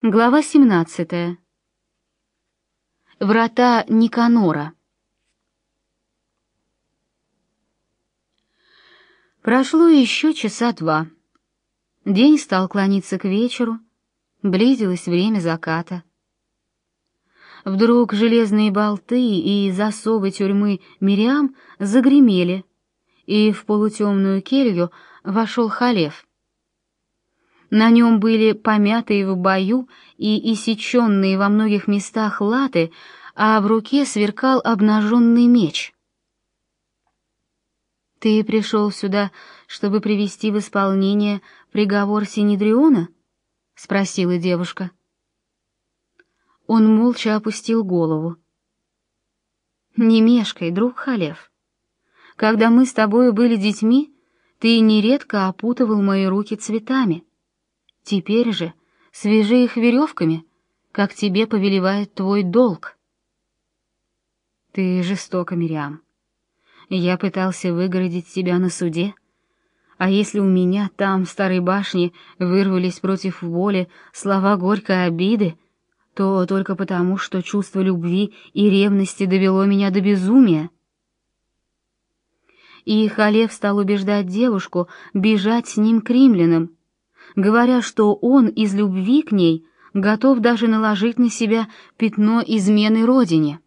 Глава 17. Врата Никанора. Прошло еще часа два. День стал клониться к вечеру, близилось время заката. Вдруг железные болты и засовы тюрьмы Мириам загремели, и в полутемную келью вошел Халев. На нем были помятые в бою и иссеченные во многих местах латы, а в руке сверкал обнаженный меч. «Ты пришел сюда, чтобы привести в исполнение приговор Синедриона?» — спросила девушка. Он молча опустил голову. «Не мешкай, друг Халев. Когда мы с тобою были детьми, ты нередко опутывал мои руки цветами». Теперь же свяжи их веревками, как тебе повелевает твой долг. Ты жестоко, Мириам. Я пытался выгородить тебя на суде, а если у меня там, в старой башне, вырвались против воли слова горькой обиды, то только потому, что чувство любви и ревности довело меня до безумия. И Халев стал убеждать девушку бежать с ним к римлянам, говоря, что он из любви к ней готов даже наложить на себя пятно измены родине.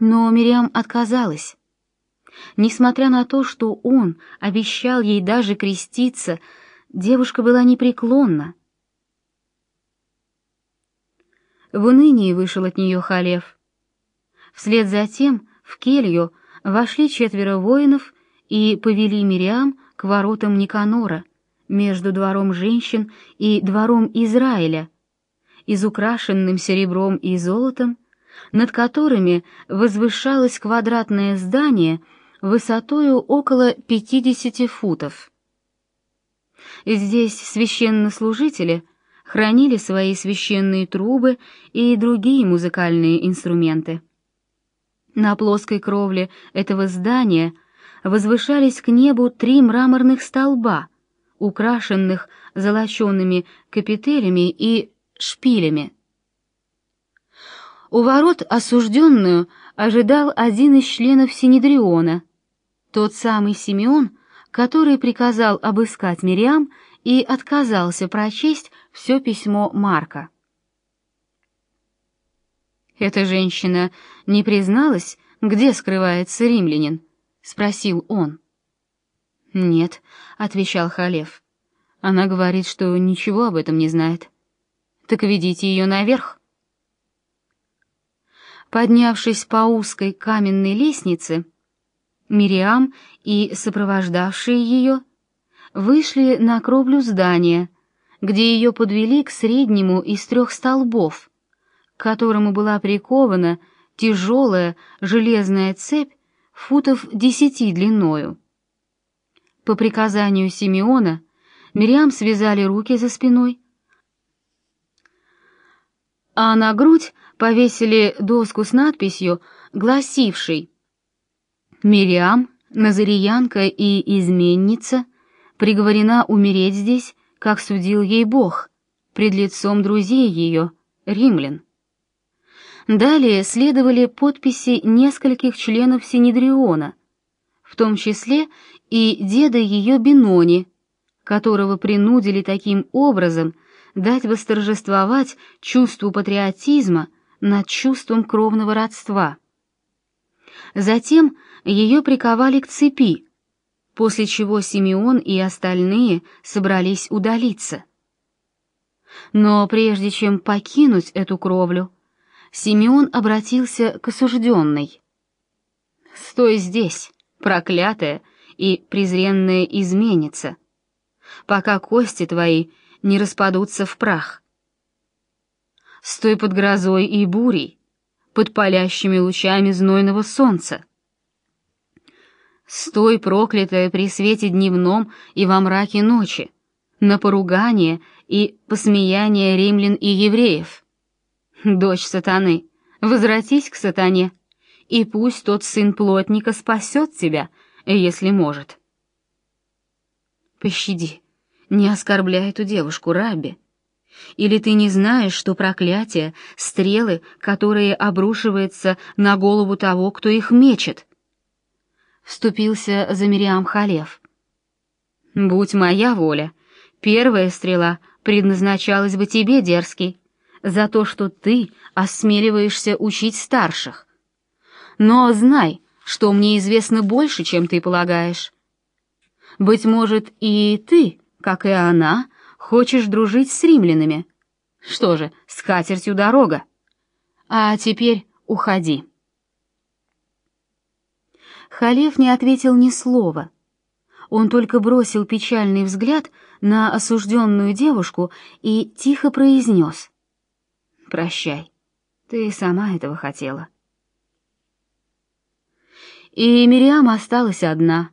Но Мириам отказалась. Несмотря на то, что он обещал ей даже креститься, девушка была непреклонна. В унынии вышел от нее Халев. Вслед за тем в келью вошли четверо воинов и повели Мириам к воротам Никанора, между двором женщин и двором Израиля, изукрашенным серебром и золотом, над которыми возвышалось квадратное здание высотою около 50 футов. Здесь священнослужители хранили свои священные трубы и другие музыкальные инструменты. На плоской кровле этого здания возвышались к небу три мраморных столба — украшенных золочеными капителями и шпилями. У ворот осужденную ожидал один из членов Синедриона, тот самый Симеон, который приказал обыскать Мириам и отказался прочесть все письмо Марка. «Эта женщина не призналась, где скрывается римлянин?» — спросил он. «Нет», — отвечал Халев. «Она говорит, что ничего об этом не знает. Так ведите ее наверх». Поднявшись по узкой каменной лестнице, Мириам и сопровождавшие ее вышли на кровлю здания, где ее подвели к среднему из трех столбов, к которому была прикована тяжелая железная цепь футов десяти длиною. По приказанию Симеона Мириам связали руки за спиной, а на грудь повесили доску с надписью, гласившей «Мириам, назариянка и изменница, приговорена умереть здесь, как судил ей Бог, пред лицом друзей ее, римлян». Далее следовали подписи нескольких членов Синедриона, в том числе и деда ее Бинони, которого принудили таким образом дать восторжествовать чувству патриотизма над чувством кровного родства. Затем ее приковали к цепи, после чего Симеон и остальные собрались удалиться. Но прежде чем покинуть эту кровлю, Симеон обратился к осужденной. «Стой здесь, проклятая и презренная изменится, пока кости твои не распадутся в прах. Стой под грозой и бурей, под палящими лучами знойного солнца. Стой, проклятая, при свете дневном и во мраке ночи, на поругание и посмеяние римлян и евреев. Дочь сатаны, возвратись к сатане, и пусть тот сын плотника спасет тебя — если может. Пощади, не оскорбляй эту девушку, Рабби. Или ты не знаешь, что проклятие — стрелы, которые обрушиваются на голову того, кто их мечет?» Вступился за Мириам Халев. «Будь моя воля, первая стрела предназначалась бы тебе, дерзкий, за то, что ты осмеливаешься учить старших. Но знай, что мне известно больше, чем ты полагаешь. Быть может, и ты, как и она, хочешь дружить с римлянами. Что же, с катертью дорога. А теперь уходи. Халев не ответил ни слова. Он только бросил печальный взгляд на осужденную девушку и тихо произнес. «Прощай, ты сама этого хотела». И Мириам осталась одна.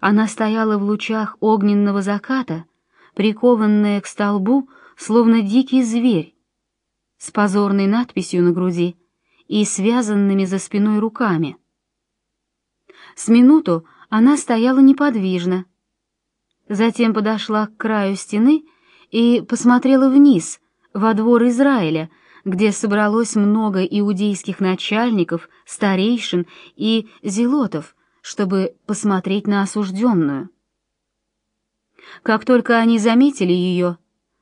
Она стояла в лучах огненного заката, прикованная к столбу, словно дикий зверь, с позорной надписью на груди и связанными за спиной руками. С минуту она стояла неподвижно, затем подошла к краю стены и посмотрела вниз, во двор Израиля, где собралось много иудейских начальников, старейшин и зелотов, чтобы посмотреть на осужденную. Как только они заметили ее,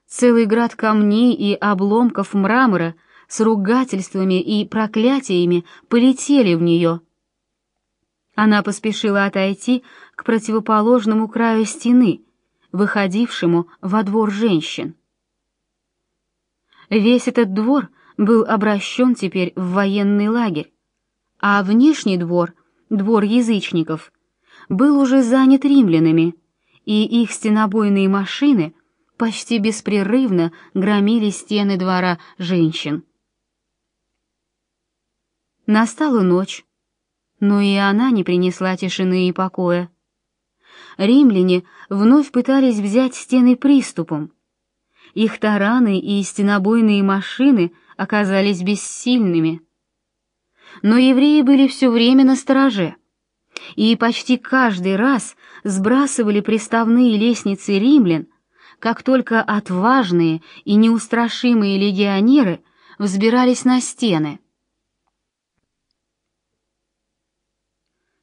целый град камней и обломков мрамора с ругательствами и проклятиями полетели в нее. Она поспешила отойти к противоположному краю стены, выходившему во двор женщин. Весь этот двор был обращен теперь в военный лагерь, а внешний двор, двор язычников, был уже занят римлянами, и их стенобойные машины почти беспрерывно громили стены двора женщин. Настала ночь, но и она не принесла тишины и покоя. Римляне вновь пытались взять стены приступом, их тараны и стенобойные машины оказались бессильными. Но евреи были все время на стороже, и почти каждый раз сбрасывали приставные лестницы римлян, как только отважные и неустрашимые легионеры взбирались на стены.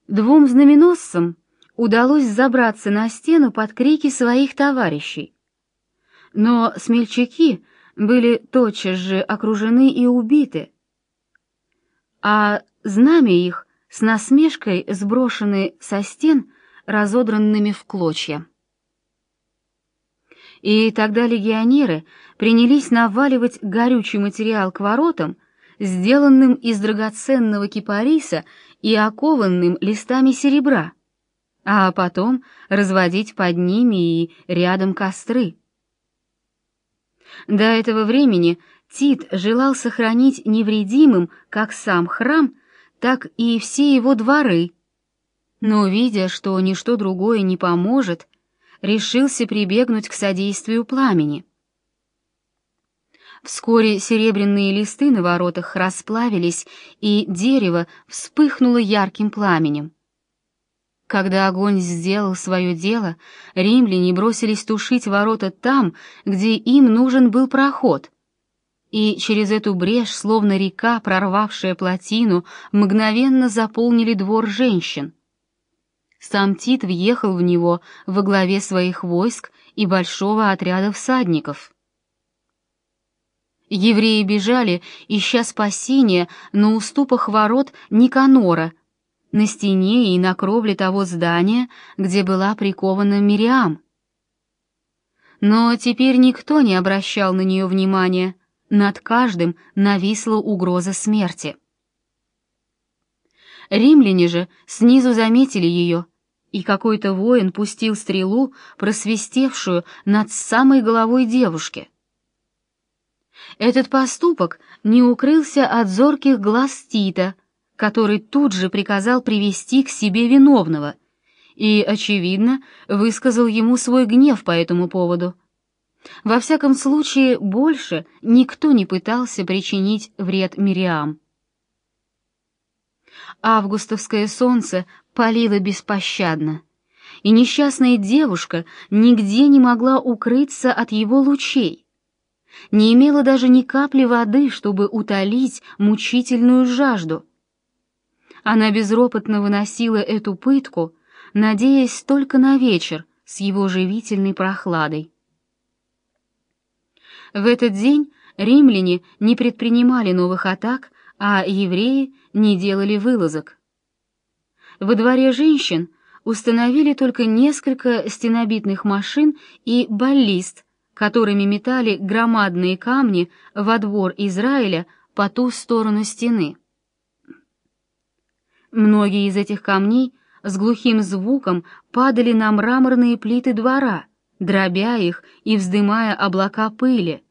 Двум знаменосцам удалось забраться на стену под крики своих товарищей, но смельчаки были тотчас же окружены и убиты, а знамя их с насмешкой сброшены со стен, разодранными в клочья. И тогда легионеры принялись наваливать горючий материал к воротам, сделанным из драгоценного кипариса и окованным листами серебра, а потом разводить под ними и рядом костры. До этого времени Тит желал сохранить невредимым как сам храм, так и все его дворы. Но, видя, что ничто другое не поможет, решился прибегнуть к содействию пламени. Вскоре серебряные листы на воротах расплавились, и дерево вспыхнуло ярким пламенем. Когда огонь сделал свое дело, римляне бросились тушить ворота там, где им нужен был проход. И через эту брешь, словно река, прорвавшая плотину, мгновенно заполнили двор женщин. Сам Тит въехал в него во главе своих войск и большого отряда всадников. Евреи бежали, ища спасения на уступах ворот Никанора — на стене и на кровле того здания, где была прикована Мириам. Но теперь никто не обращал на нее внимания, над каждым нависла угроза смерти. Римляне же снизу заметили ее, и какой-то воин пустил стрелу, просвистевшую над самой головой девушки. Этот поступок не укрылся от зорких глаз Тита — который тут же приказал привести к себе виновного и, очевидно, высказал ему свой гнев по этому поводу. Во всяком случае, больше никто не пытался причинить вред Мириам. Августовское солнце палило беспощадно, и несчастная девушка нигде не могла укрыться от его лучей. не имела даже ни капли воды, чтобы утолить мучительную жажду. Она безропотно выносила эту пытку, надеясь только на вечер с его живительной прохладой. В этот день римляне не предпринимали новых атак, а евреи не делали вылазок. Во дворе женщин установили только несколько стенобитных машин и баллист, которыми метали громадные камни во двор Израиля по ту сторону стены. Многие из этих камней с глухим звуком падали на мраморные плиты двора, дробя их и вздымая облака пыли.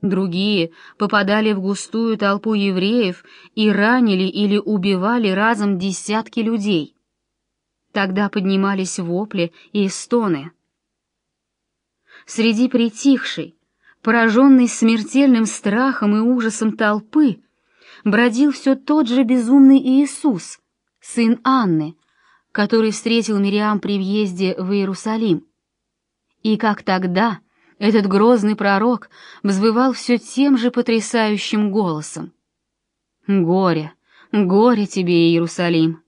Другие попадали в густую толпу евреев и ранили или убивали разом десятки людей. Тогда поднимались вопли и стоны. Среди притихшей, пораженной смертельным страхом и ужасом толпы, бродил все тот же безумный Иисус, сын Анны, который встретил Мириам при въезде в Иерусалим. И как тогда этот грозный пророк взвывал все тем же потрясающим голосом. «Горе, горе тебе, Иерусалим!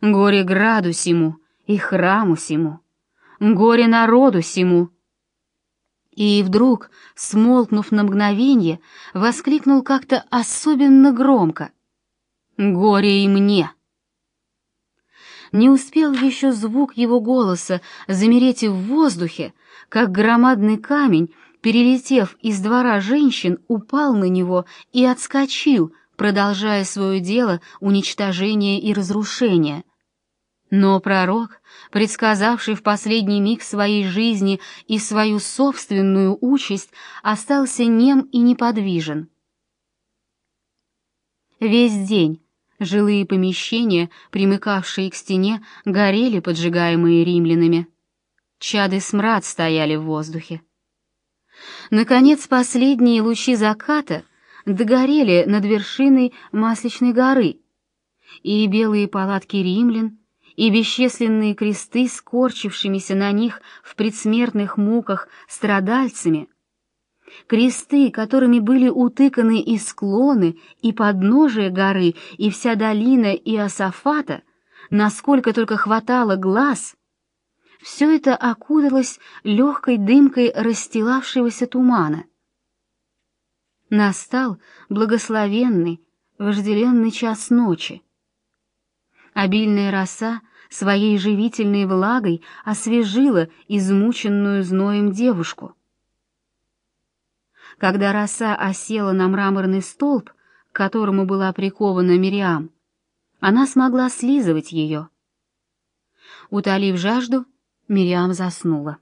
Горе граду сему и храму сему! Горе народу сему!» И вдруг, смолкнув на мгновенье, воскликнул как-то особенно громко. «Горе и мне!» Не успел еще звук его голоса замереть в воздухе, как громадный камень, перелетев из двора женщин, упал на него и отскочил, продолжая свое дело уничтожения и разрушения. Но пророк, предсказавший в последний миг своей жизни и свою собственную участь, остался нем и неподвижен. Весь день жилые помещения, примыкавшие к стене, горели, поджигаемые римлянами. Чады смрад стояли в воздухе. Наконец, последние лучи заката догорели над вершиной Масличной горы, и белые палатки римлян, и бесчисленные кресты, скорчившимися на них в предсмертных муках страдальцами, кресты, которыми были утыканы и склоны, и подножие горы, и вся долина Иосафата, насколько только хватало глаз, все это окуталось легкой дымкой расстилавшегося тумана. Настал благословенный, вожделенный час ночи. Обильная роса своей живительной влагой освежила измученную зноем девушку. Когда роса осела на мраморный столб, к которому была прикована Мириам, она смогла слизывать ее. Утолив жажду, Мириам заснула.